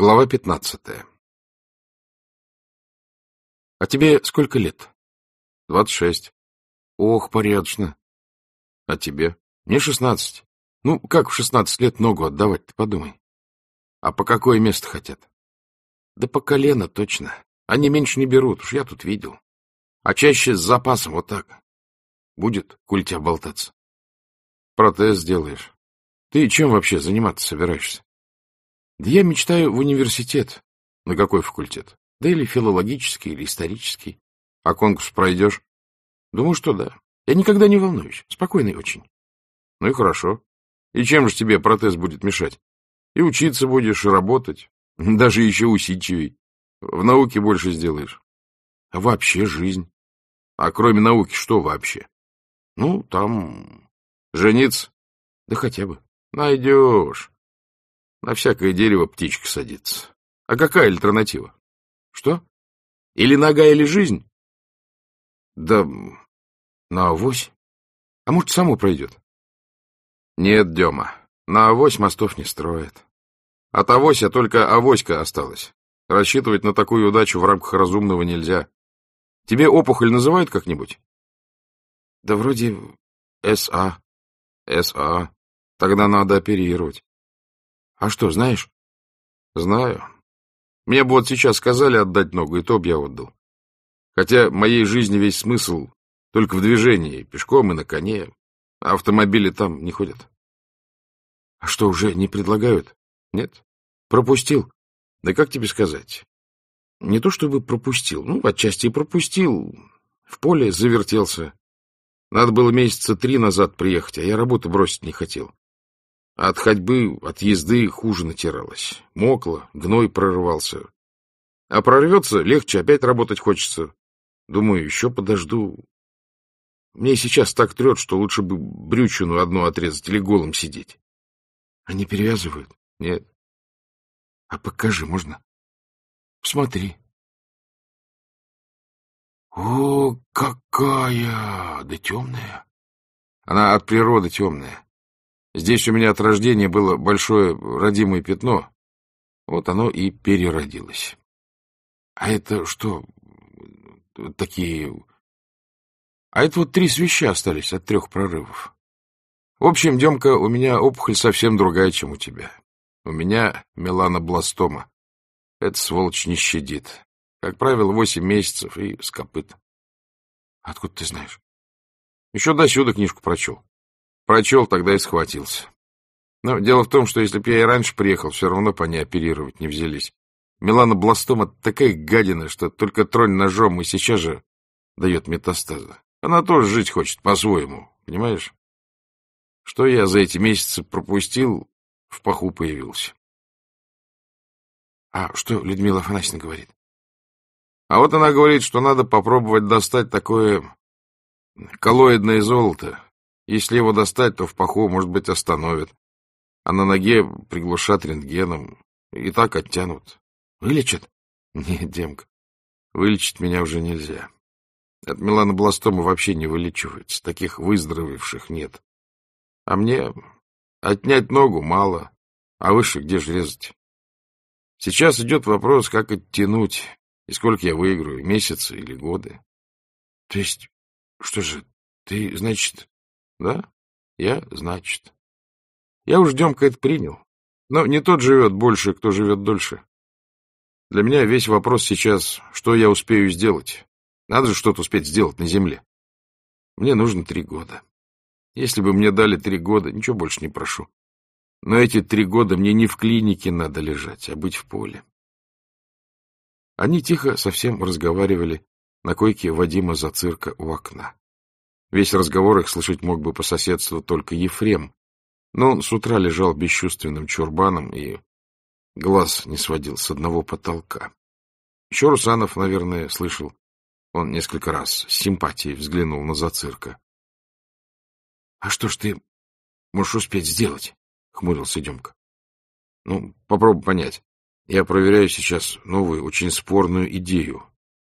Глава пятнадцатая. — А тебе сколько лет? — Двадцать шесть. — Ох, порядочно. — А тебе? — Мне шестнадцать. Ну, как в шестнадцать лет ногу отдавать, ты подумай. — А по какое место хотят? — Да по колено точно. Они меньше не берут, уж я тут видел. А чаще с запасом вот так. Будет культя болтаться. Протез сделаешь. Ты чем вообще заниматься собираешься? Да я мечтаю в университет. На какой факультет? Да или филологический, или исторический. А конкурс пройдешь? Думаю, что да. Я никогда не волнуюсь. Спокойный очень. Ну и хорошо. И чем же тебе протез будет мешать? И учиться будешь, и работать. Даже еще усидчивей. В науке больше сделаешь. А вообще жизнь. А кроме науки что вообще? Ну, там... Жениться? Да хотя бы. Найдешь. На всякое дерево птичка садится. А какая альтернатива? Что? Или нога, или жизнь? Да на авось. А может, само пройдет? Нет, Дема, на авось мостов не строят. От авося только авоська осталась. Рассчитывать на такую удачу в рамках разумного нельзя. Тебе опухоль называют как-нибудь? Да вроде СА. СА. Тогда надо оперировать. А что, знаешь? Знаю. Мне бы вот сейчас сказали отдать ногу, и то б я отдал. Хотя моей жизни весь смысл только в движении, пешком и на коне. А автомобили там не ходят. А что, уже не предлагают? Нет? Пропустил? Да как тебе сказать? Не то чтобы пропустил, ну, отчасти и пропустил. В поле завертелся. Надо было месяца три назад приехать, а я работу бросить не хотел. От ходьбы, от езды хуже натиралось. Мокло, гной прорывался. А прорвется, легче, опять работать хочется. Думаю, еще подожду. Мне сейчас так трет, что лучше бы брючину одну отрезать или голым сидеть. Они перевязывают? Нет. А покажи, можно? Смотри. О, какая! Да темная. Она от природы темная. Здесь у меня от рождения было большое родимое пятно. Вот оно и переродилось. А это что? Такие... А это вот три свища остались от трех прорывов. В общем, Демка, у меня опухоль совсем другая, чем у тебя. У меня меланобластома. Эта сволочь не щадит. Как правило, восемь месяцев и с копыт. Откуда ты знаешь? Еще до сюда книжку прочел. Прочел, тогда и схватился. Но дело в том, что если бы я и раньше приехал, все равно по ней оперировать не взялись. Милана Бластома такая гадина, что только тронь ножом и сейчас же дает метастазы. Она тоже жить хочет по-своему, понимаешь? Что я за эти месяцы пропустил, в паху появился. А что Людмила Афанасьевна говорит? А вот она говорит, что надо попробовать достать такое коллоидное золото, если его достать, то в паху, может быть, остановят. А на ноге приглушат рентгеном. И так оттянут. Вылечат? Нет, Демка, вылечить меня уже нельзя. От меланобластома вообще не вылечивается. Таких выздоровевших нет. А мне отнять ногу мало. А выше где же резать? Сейчас идет вопрос, как оттянуть. И сколько я выиграю, месяцы или годы. То есть, что же, ты, значит, да? Я, значит. Я уж Демка это принял. Но не тот живет больше, кто живет дольше. Для меня весь вопрос сейчас, что я успею сделать. Надо же что-то успеть сделать на земле. Мне нужно три года. Если бы мне дали три года, ничего больше не прошу. Но эти три года мне не в клинике надо лежать, а быть в поле. Они тихо совсем разговаривали на койке Вадима за цирка у окна. Весь разговор их слышать мог бы по соседству только Ефрем, но он с утра лежал бесчувственным чурбаном и глаз не сводил с одного потолка. Еще Русанов, наверное, слышал. Он несколько раз с симпатией взглянул на зацирка. — А что ж ты можешь успеть сделать? — хмурился Демка. — Ну, попробуй понять. Я проверяю сейчас новую, очень спорную идею.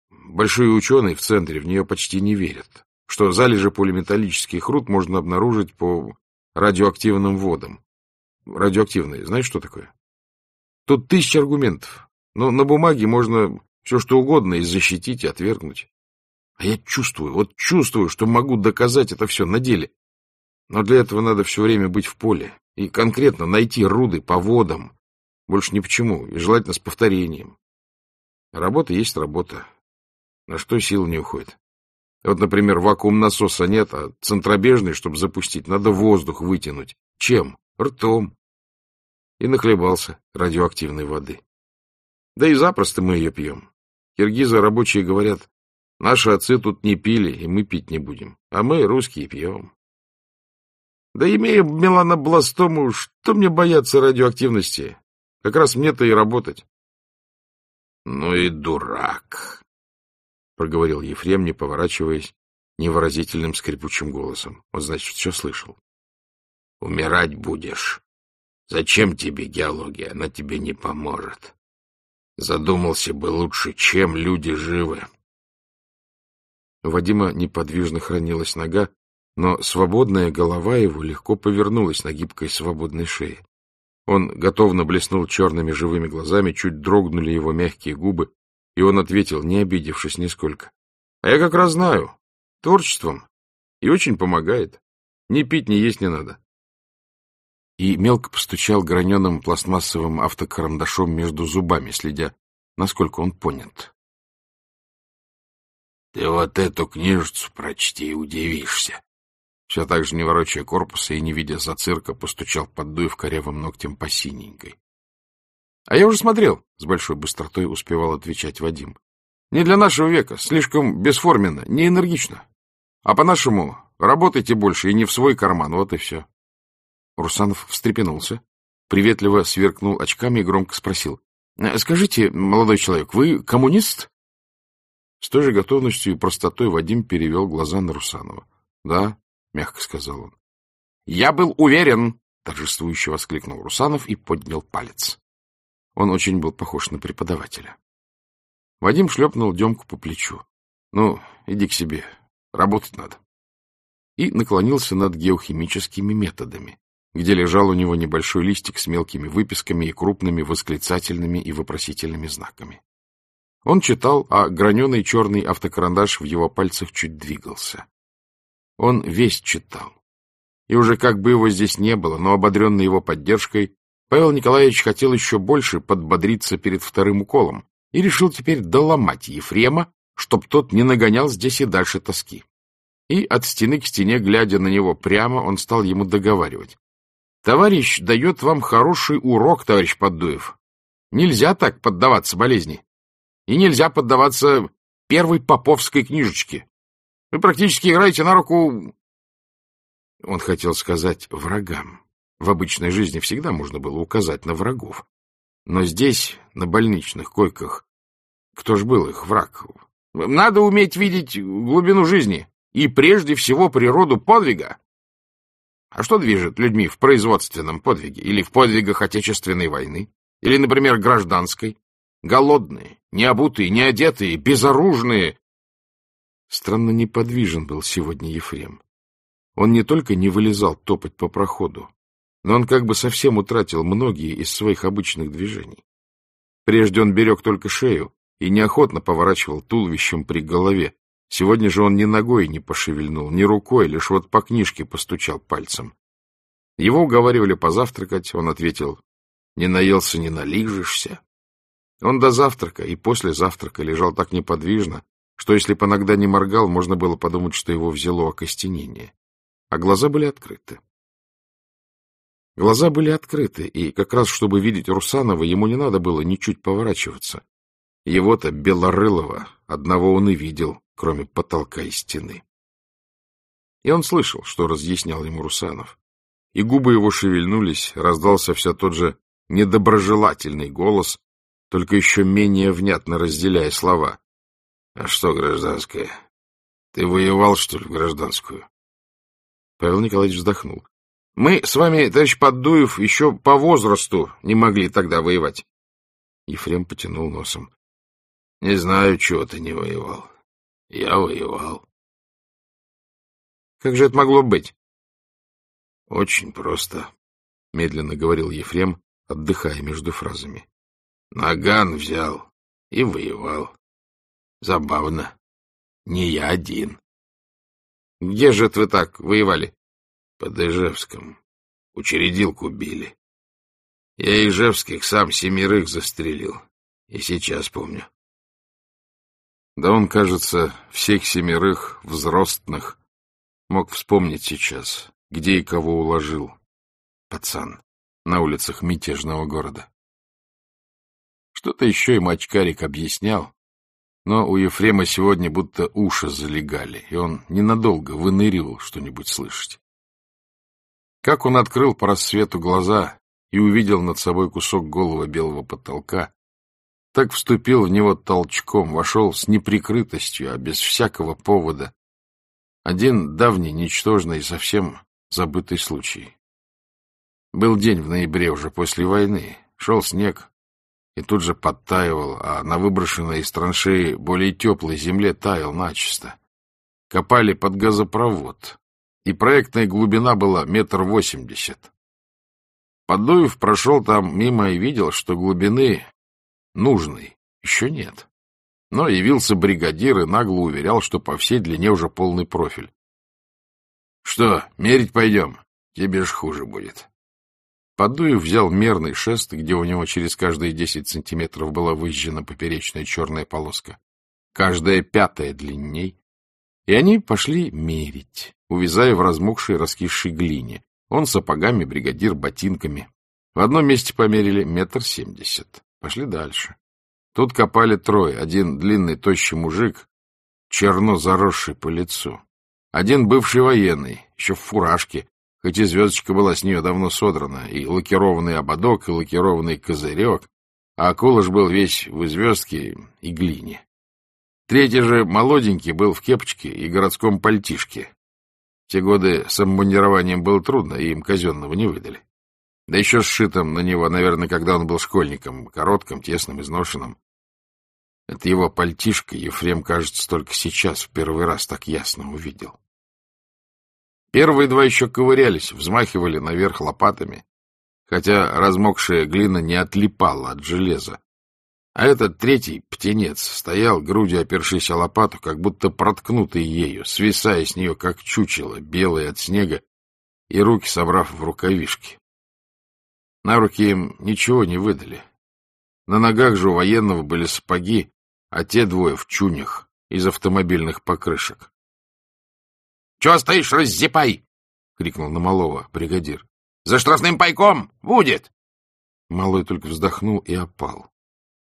Большие ученые в центре в нее почти не верят что залежи полиметаллических руд можно обнаружить по радиоактивным водам. Радиоактивные, знаешь, что такое? Тут тысяча аргументов. Но на бумаге можно все что угодно и защитить, и отвергнуть. А я чувствую, вот чувствую, что могу доказать это все на деле. Но для этого надо все время быть в поле и конкретно найти руды по водам. Больше ни почему, и желательно с повторением. Работа есть работа. На что сил не уходит. Вот, например, вакуум-насоса нет, а центробежный, чтобы запустить, надо воздух вытянуть. Чем? Ртом. И нахлебался радиоактивной воды. Да и запросто мы ее пьем. Киргизы рабочие говорят, наши отцы тут не пили, и мы пить не будем. А мы, русские, пьем. Да имея меланобластому, что мне бояться радиоактивности? Как раз мне-то и работать. — Ну и дурак, — проговорил Ефрем, не поворачиваясь, невыразительным скрипучим голосом. Он, значит, все слышал. — Умирать будешь. Зачем тебе геология? Она тебе не поможет. Задумался бы лучше, чем люди живы. У Вадима неподвижно хранилась нога, но свободная голова его легко повернулась на гибкой свободной шее. Он готовно блеснул черными живыми глазами, чуть дрогнули его мягкие губы, и он ответил, не обидевшись нисколько. — А я как раз знаю. Творчеством. И очень помогает. Ни пить, ни есть не надо. И мелко постучал граненым пластмассовым автокарандашом между зубами, следя, насколько он понят. — Ты вот эту книжицу прочти и удивишься, все так же, не ворочая корпуса и не видя за цирка, постучал Поддуев корявым ногтем по синенькой. — А я уже смотрел, — с большой быстротой успевал отвечать Вадим. — Не для нашего века, слишком бесформенно, не энергично. А по-нашему, работайте больше и не в свой карман, вот и все. Русанов встрепенулся, приветливо сверкнул очками и громко спросил. — Скажите, молодой человек, вы коммунист? С той же готовностью и простотой Вадим перевел глаза на Русанова. — Да, — мягко сказал он. — Я был уверен! — торжествующе воскликнул Русанов и поднял палец. Он очень был похож на преподавателя. Вадим шлепнул Демку по плечу. — Ну, иди к себе, работать надо. И наклонился над геохимическими методами, где лежал у него небольшой листик с мелкими выписками и крупными восклицательными и вопросительными знаками. Он читал, а граненый черный автокарандаш в его пальцах чуть двигался. Он весь читал. И уже как бы его здесь не было, но ободренный его поддержкой, Павел Николаевич хотел еще больше подбодриться перед вторым уколом и решил теперь доломать Ефрема, чтоб тот не нагонял здесь и дальше тоски. И от стены к стене, глядя на него прямо, он стал ему договаривать. — Товарищ дает вам хороший урок, товарищ Поддуев. Нельзя так поддаваться болезни. И нельзя поддаваться первой поповской книжечке. Вы практически играете на руку... Он хотел сказать «врагам». В обычной жизни всегда можно было указать на врагов. Но здесь, на больничных койках, кто ж был их враг? Надо уметь видеть глубину жизни и прежде всего природу подвига. А что движет людьми в производственном подвиге или в подвигах Отечественной войны? Или, например, гражданской? Голодные, необутые, неодетые, безоружные, Странно неподвижен был сегодня Ефрем. Он не только не вылезал топать по проходу, но он как бы совсем утратил многие из своих обычных движений. Прежде он берег только шею и неохотно поворачивал туловищем при голове. Сегодня же он ни ногой не пошевельнул, ни рукой, лишь вот по книжке постучал пальцем. Его уговаривали позавтракать, он ответил, «Не наелся, не налижешься». Он до завтрака и после завтрака лежал так неподвижно, что если бы иногда не моргал, можно было подумать, что его взяло окостенение. А глаза были открыты. Глаза были открыты, и как раз чтобы видеть Русанова, ему не надо было ничуть поворачиваться. Его-то, Белорылова, одного он и видел, кроме потолка и стены. И он слышал, что разъяснял ему Русанов. И губы его шевельнулись, раздался все тот же недоброжелательный голос, только еще менее внятно разделяя слова. А что гражданская? Ты воевал, что ли, в гражданскую? Павел Николаевич вздохнул. Мы с вами, товарищ Поддуев, еще по возрасту не могли тогда воевать. Ефрем потянул носом. Не знаю, чего ты не воевал. Я воевал. Как же это могло быть? Очень просто, медленно говорил Ефрем, отдыхая между фразами. Наган взял и воевал. Забавно. Не я один. Где же это вы так воевали? Под Ижевском. Учредилку били. Я Ижевских сам семерых застрелил. И сейчас помню. Да он, кажется, всех семерых взрослых мог вспомнить сейчас, где и кого уложил. Пацан на улицах мятежного города. Что-то еще и мачкарик объяснял, но у Ефрема сегодня будто уши залегали, и он ненадолго выныривал что-нибудь слышать. Как он открыл по рассвету глаза и увидел над собой кусок голого белого потолка, так вступил в него толчком, вошел с неприкрытостью, а без всякого повода. Один давний, ничтожный и совсем забытый случай. Был день в ноябре уже после войны, шел снег, и тут же подтаивал, а на выброшенной из траншеи более теплой земле таял начисто. Копали под газопровод, и проектная глубина была метр восемьдесят. Подуев прошел там мимо и видел, что глубины нужной еще нет. Но явился бригадир и нагло уверял, что по всей длине уже полный профиль. — Что, мерить пойдем? Тебе ж хуже будет. Подуев взял мерный шест, где у него через каждые десять сантиметров была выжжена поперечная черная полоска, каждая пятая длинней, и они пошли мерить, увязая в размокшей раскисшей глине. Он сапогами, бригадир ботинками. В одном месте померили метр семьдесят. Пошли дальше. Тут копали трое. Один длинный, тощий мужик, черно заросший по лицу. Один бывший военный, еще в фуражке, хоть и звездочка была с нее давно содрана, и лакированный ободок, и лакированный козырек, а кулыш был весь в звездке и глине. Третий же молоденький был в кепочке и городском пальтишке. В те годы с обмундированием было трудно, и им казенного не выдали. Да еще сшитым на него, наверное, когда он был школьником, коротким, тесным, изношенным. Это его пальтишко Ефрем, кажется, только сейчас в первый раз так ясно увидел. Первые два еще ковырялись, взмахивали наверх лопатами, хотя размокшая глина не отлипала от железа. А этот третий, птенец, стоял, грудью опершись о лопату, как будто проткнутый ею, свисая с нее, как чучело, белое от снега, и руки собрав в рукавишки. На руки им ничего не выдали. На ногах же у военного были сапоги, а те двое в чунях из автомобильных покрышек. — Чего стоишь, раззипай? — крикнул на малого бригадир. — За штрафным пайком будет! Малой только вздохнул и опал.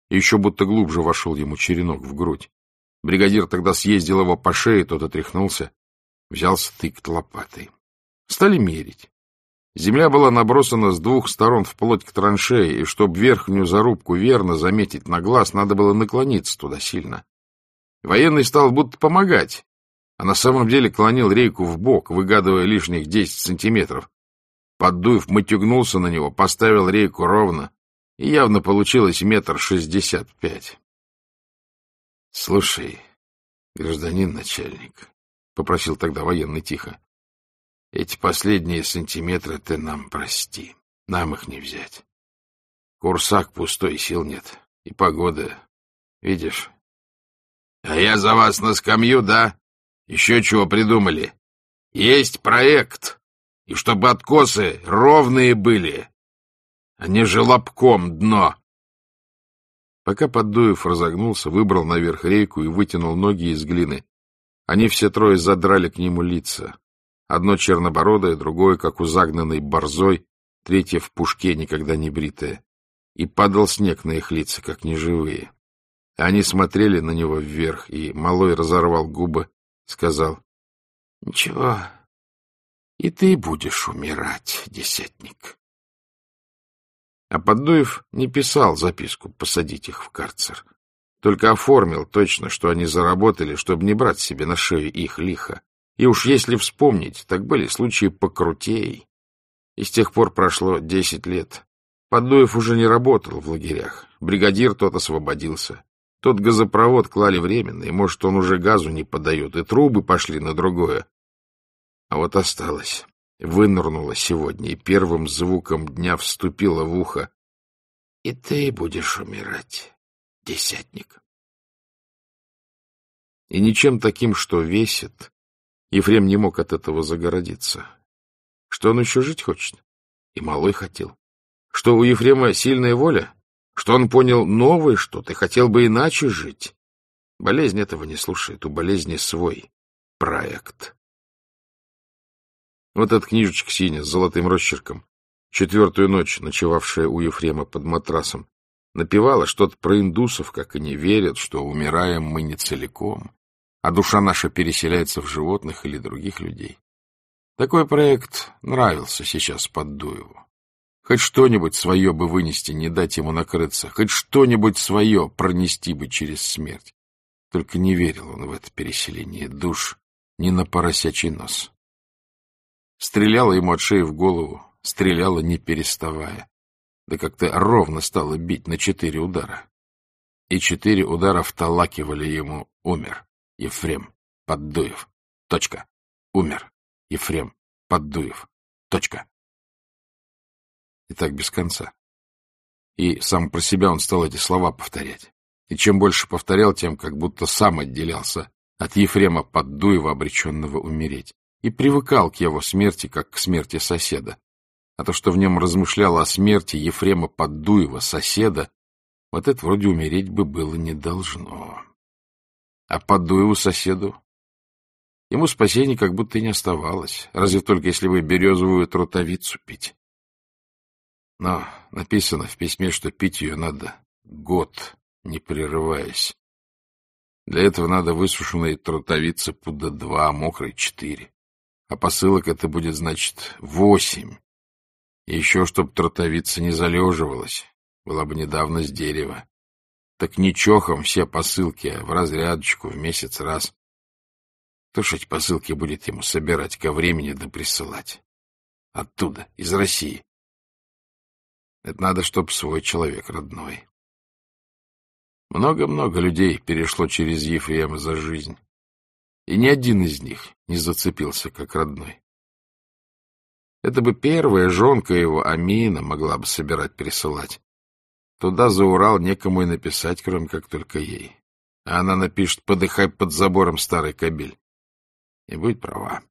И еще будто глубже вошел ему черенок в грудь. Бригадир тогда съездил его по шее, тот отряхнулся, взялся тыкать лопатой. Стали мерить. Земля была набросана с двух сторон вплоть к траншеи, и чтобы верхнюю зарубку верно заметить на глаз, надо было наклониться туда сильно. Военный стал будто помогать, а на самом деле клонил рейку в бок, выгадывая лишних десять сантиметров. Поддуев матюгнулся на него, поставил рейку ровно, и явно получилось метр шестьдесят пять. — Слушай, гражданин начальник, — попросил тогда военный тихо, — эти последние сантиметры ты нам прости, нам их не взять. Курсак пустой, сил нет, и погода, видишь. — А я за вас на скамью, да? Еще чего придумали? Есть проект, и чтобы откосы ровные были, а не желобком дно. Пока Поддуев разогнулся, выбрал наверх рейку и вытянул ноги из глины. Они все трое задрали к нему лица. Одно чернобородое, другое, как у загнанной борзой, третье в пушке, никогда не бритое. И падал снег на их лица, как неживые. Они смотрели на него вверх, и малой разорвал губы, сказал, — Ничего, и ты будешь умирать, десятник. А Поддуев не писал записку посадить их в карцер, только оформил точно, что они заработали, чтобы не брать себе на шею их лихо. И уж если вспомнить, так были случаи покрутей. И с тех пор прошло десять лет. Поддуев уже не работал в лагерях. Бригадир тот освободился. Тот газопровод клали временно, и, может, он уже газу не подает, и трубы пошли на другое. А вот осталось. Вынырнула сегодня и первым звуком дня вступила в ухо. И ты будешь умирать, десятник. И ничем таким, что весит, Ефрем не мог от этого загородиться. Что он еще жить хочет? И малой хотел. Что у Ефрема сильная воля? Что он понял новое что-то и хотел бы иначе жить? Болезнь этого не слушает, у болезни свой проект. Вот эта книжечка синяя с золотым росчерком, четвертую ночь ночевавшая у Ефрема под матрасом, напевала что-то про индусов, как они верят, что умираем мы не целиком, а душа наша переселяется в животных или других людей. Такой проект нравился сейчас Поддуеву. Хоть что-нибудь свое бы вынести, не дать ему накрыться, хоть что-нибудь свое пронести бы через смерть. Только не верил он в это переселение душ ни на поросячий нос. Стреляла ему от шеи в голову, стреляла не переставая. Да как-то ровно стало бить на четыре удара. И четыре удара вталакивали ему «Умер». Ефрем Поддуев. Точка. Умер. Ефрем Поддуев. Точка. И так без конца. И сам про себя он стал эти слова повторять. И чем больше повторял, тем как будто сам отделялся от Ефрема Поддуева, обреченного умереть, и привыкал к его смерти, как к смерти соседа. А то, что в нем размышляло о смерти Ефрема Поддуева, соседа, вот это вроде умереть бы было не должно. А Поддуеву соседу ему спасения как будто и не оставалось, разве только если бы березовую трутовицу пить. Но написано в письме, что пить ее надо год, не прерываясь. Для этого надо высушенной трутовицы пуда два, а мокрой четыре. А посылок это будет, значит, восемь. И еще, чтобы трутовица не залеживалась, была бы недавно с дерева. Так не чохом все посылки, а в разрядочку в месяц раз. Кто ж эти посылки будет ему собирать ко времени да присылать? Оттуда, из России. Это надо, чтоб свой человек родной. Много-много людей перешло через Ефрема за жизнь, и ни один из них не зацепился как родной. Это бы первая жонка его, Амина, могла бы собирать-присылать. Туда за Урал некому и написать, кроме как только ей. А она напишет «подыхай под забором, старый кобель». И будет права.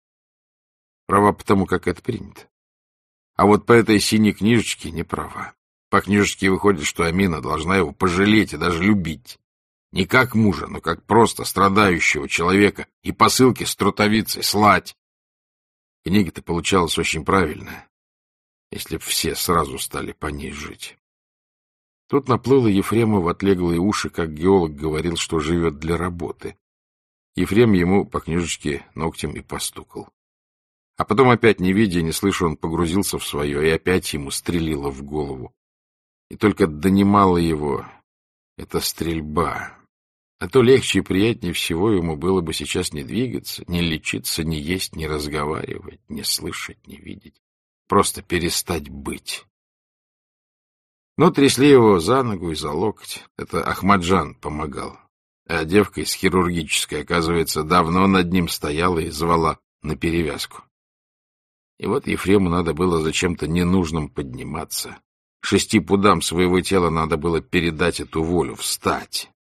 Права потому, как это принято. А вот по этой синей книжечке не права. По книжечке выходит, что Амина должна его пожалеть и даже любить. Не как мужа, но как просто страдающего человека и посылки с трутовицей слать. Книга-то получалась очень правильная, если б все сразу стали по ней жить. Тут наплыло Ефрема в отлеглые уши, как геолог говорил, что живет для работы. Ефрем ему по книжечке ногтем и постукал. А потом опять, не видя, не слыша, он погрузился в свое, и опять ему стрелило в голову. И только донимала его эта стрельба. А то легче и приятнее всего ему было бы сейчас не двигаться, не лечиться, не есть, не разговаривать, не слышать, не видеть. Просто перестать быть. Но трясли его за ногу и за локоть. Это Ахмаджан помогал. А девка из хирургической, оказывается, давно над ним стояла и звала на перевязку. И вот Ефрему надо было зачем-то ненужным подниматься. Шести пудам своего тела надо было передать эту волю, встать,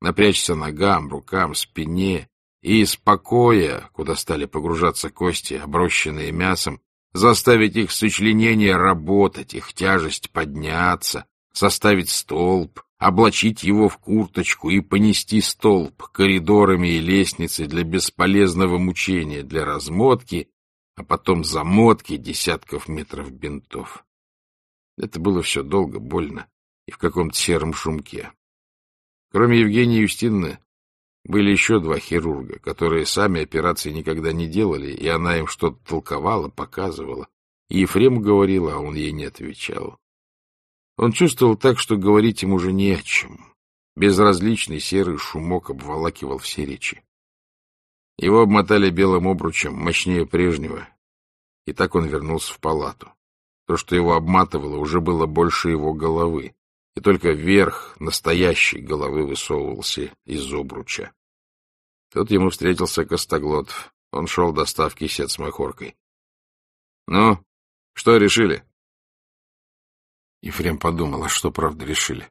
напрячься ногам, рукам, спине, и из покоя, куда стали погружаться кости, оброщенные мясом, заставить их сочленение работать, их тяжесть подняться, составить столб, облачить его в курточку и понести столб коридорами и лестницей для бесполезного мучения, для размотки, а потом замотки десятков метров бинтов. Это было все долго, больно и в каком-то сером шумке. Кроме Евгения Юстиновны, были еще два хирурга, которые сами операции никогда не делали, и она им что-то толковала, показывала. И Ефрем говорил, а он ей не отвечал. Он чувствовал так, что говорить ему уже не о чем. Безразличный серый шумок обволакивал все речи. Его обмотали белым обручем, мощнее прежнего, и так он вернулся в палату. То, что его обматывало, уже было больше его головы, и только верх настоящей головы высовывался из обруча. Тут ему встретился Костоглотов. Он шел до ставки сет с махоркой. — Ну, что решили? Ефрем подумал, а что правда решили?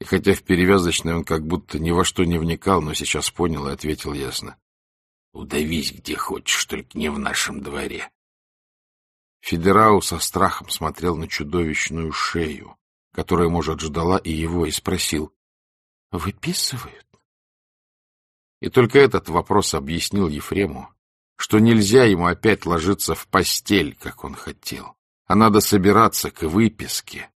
И хотя в перевязочной он как будто ни во что не вникал, но сейчас понял и ответил ясно. — Удавись где хочешь, только не в нашем дворе. Федерау со страхом смотрел на чудовищную шею, которая, может, ждала и его, и спросил. — Выписывают? И только этот вопрос объяснил Ефрему, что нельзя ему опять ложиться в постель, как он хотел, а надо собираться к выписке.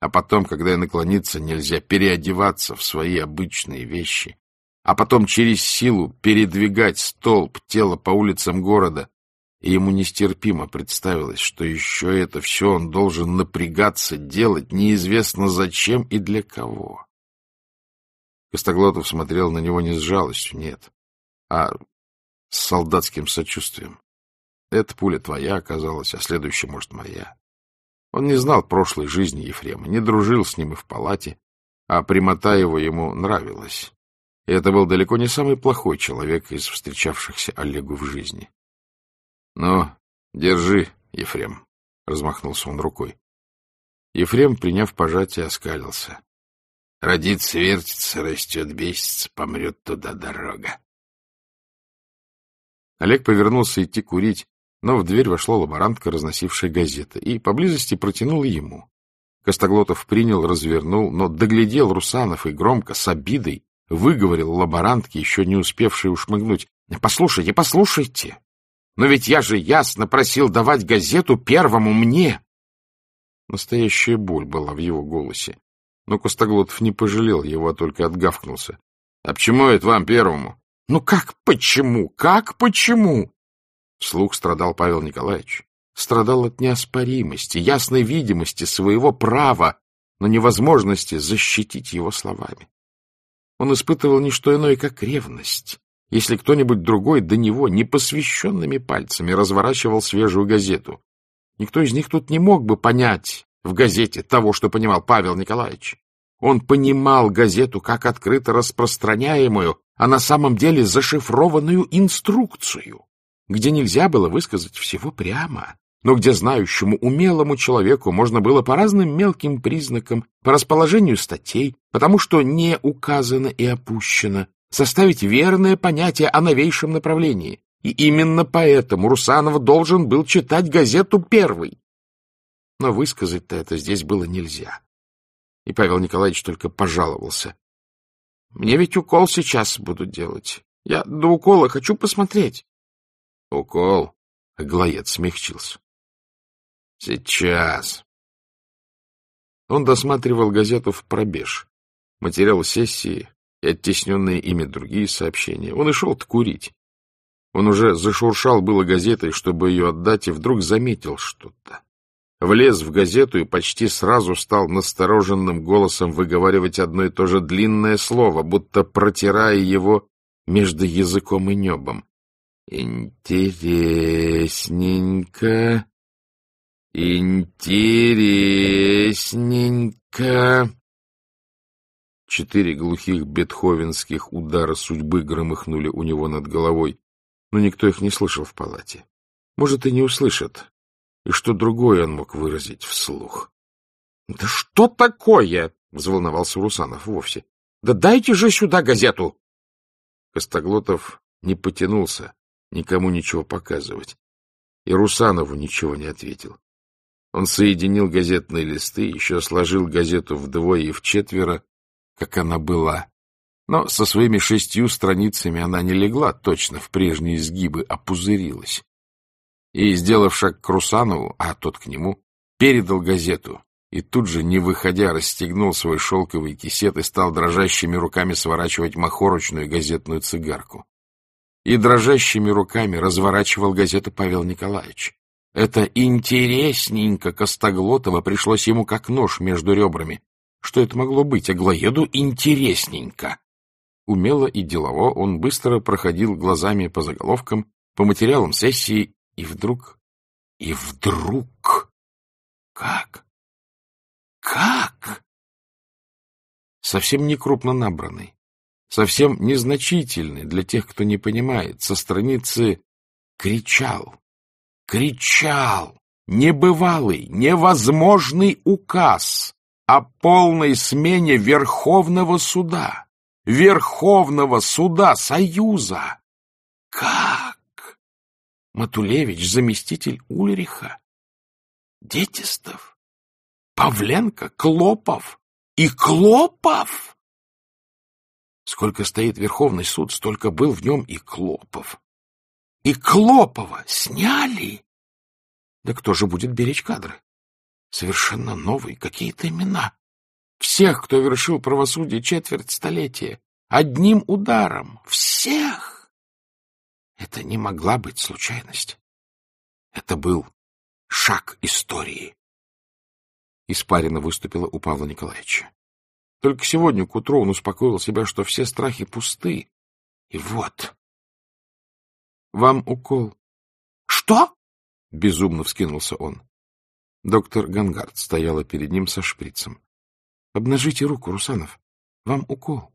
А потом, когда и наклониться нельзя, переодеваться в свои обычные вещи, а потом через силу передвигать столб тела по улицам города, и ему нестерпимо представилось, что еще это все он должен напрягаться делать неизвестно зачем и для кого. Костоглотов смотрел на него не с жалостью, нет, а с солдатским сочувствием. Эта пуля твоя оказалась, а следующая, может, моя. Он не знал прошлой жизни Ефрема, не дружил с ним и в палате, а прямота его ему нравилась. И это был далеко не самый плохой человек из встречавшихся Олегу в жизни. — Ну, держи, Ефрем, — размахнулся он рукой. Ефрем, приняв пожатие, оскалился. Родится, вертится, растет, бесится, помрет туда дорога. Олег повернулся идти курить, но в дверь вошла лаборантка, разносившая газеты, и поблизости протянула ему. Костоглотов принял, развернул, но доглядел Русанов и громко, с обидой, выговорил лаборантке, еще не успевшей ушмыгнуть. — Послушайте, послушайте! Но ведь я же ясно просил давать газету первому мне! Настоящая боль была в его голосе. Но Костоглотов не пожалел его, а только отгавкнулся. — А почему это вам первому? — Ну как почему? Как почему? Вслух страдал Павел Николаевич. Страдал от неоспоримости, ясной видимости своего права, но невозможности защитить его словами. Он испытывал не что иное, как ревность. Если кто-нибудь другой до него непосвященными пальцами разворачивал свежую газету, никто из них тут не мог бы понять в газете того, что понимал Павел Николаевич. Он понимал газету как открыто распространяемую, а на самом деле зашифрованную инструкцию, где нельзя было высказать всего прямо, но где знающему, умелому человеку можно было по разным мелким признакам, по расположению статей, потому что не указано и опущено, составить верное понятие о новейшем направлении. И именно поэтому Русанов должен был читать газету первый. Но высказать-то это здесь было нельзя. И Павел Николаевич только пожаловался. — Мне ведь укол сейчас будут делать. Я до укола хочу посмотреть. — Укол? — Аглоед смягчился. — Сейчас. Он досматривал газету в пробеж, материал сессии и оттесненные ими другие сообщения. Он и шел-то курить. Он уже зашуршал было газетой, чтобы ее отдать, и вдруг заметил что-то влез в газету и почти сразу стал настороженным голосом выговаривать одно и то же длинное слово, будто протирая его между языком и небом. «Интересненько, интересненько...» Четыре глухих бетховенских удара судьбы громыхнули у него над головой, но никто их не слышал в палате. Может, и не услышат, и что другое он мог выразить вслух. — Да что такое? — взволновался Русанов вовсе. — Да дайте же сюда газету! Костоглотов не потянулся никому ничего показывать, и Русанову ничего не ответил. Он соединил газетные листы, еще сложил газету вдвое и вчетверо, как она была. Но со своими шестью страницами она не легла точно в прежние изгибы, а пузырилась и, сделав шаг к Русанову, а тот к нему, передал газету и тут же, не выходя, расстегнул свой шелковый кисет и стал дрожащими руками сворачивать махорочную газетную цигарку. И дрожащими руками разворачивал газету Павел Николаевич. Это интересненько Костоглотова пришлось ему как нож между ребрами. Что это могло быть? Аглоеду интересненько. Умело и делово он быстро проходил глазами по заголовкам, по материалам сессии и вдруг... И вдруг... Как? Как? Совсем не крупно набранный, совсем незначительный для тех, кто не понимает, со страницы кричал, кричал, небывалый, невозможный указ о полной смене Верховного суда. Верховного суда Союза. Как? Матулевич, заместитель Ульриха? Детистов? Павленко? Клопов? И Клопов? Сколько стоит Верховный суд, столько был в нем и Клопов. И Клопова сняли. Да кто же будет беречь кадры? Совершенно новые какие-то имена. Всех, кто вершил правосудие четверть столетия. Одним ударом. Всех! Это не могла быть случайность. Это был шаг истории. Испарина выступила у Павла Николаевича. Только сегодня к утру он успокоил себя, что все страхи пусты. И вот... Вам укол. Что? Безумно вскинулся он. Доктор Гангард стояла перед ним со шприцем. Обнажите руку, Русанов. Вам укол.